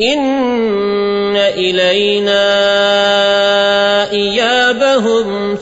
إن إلينا إيابهم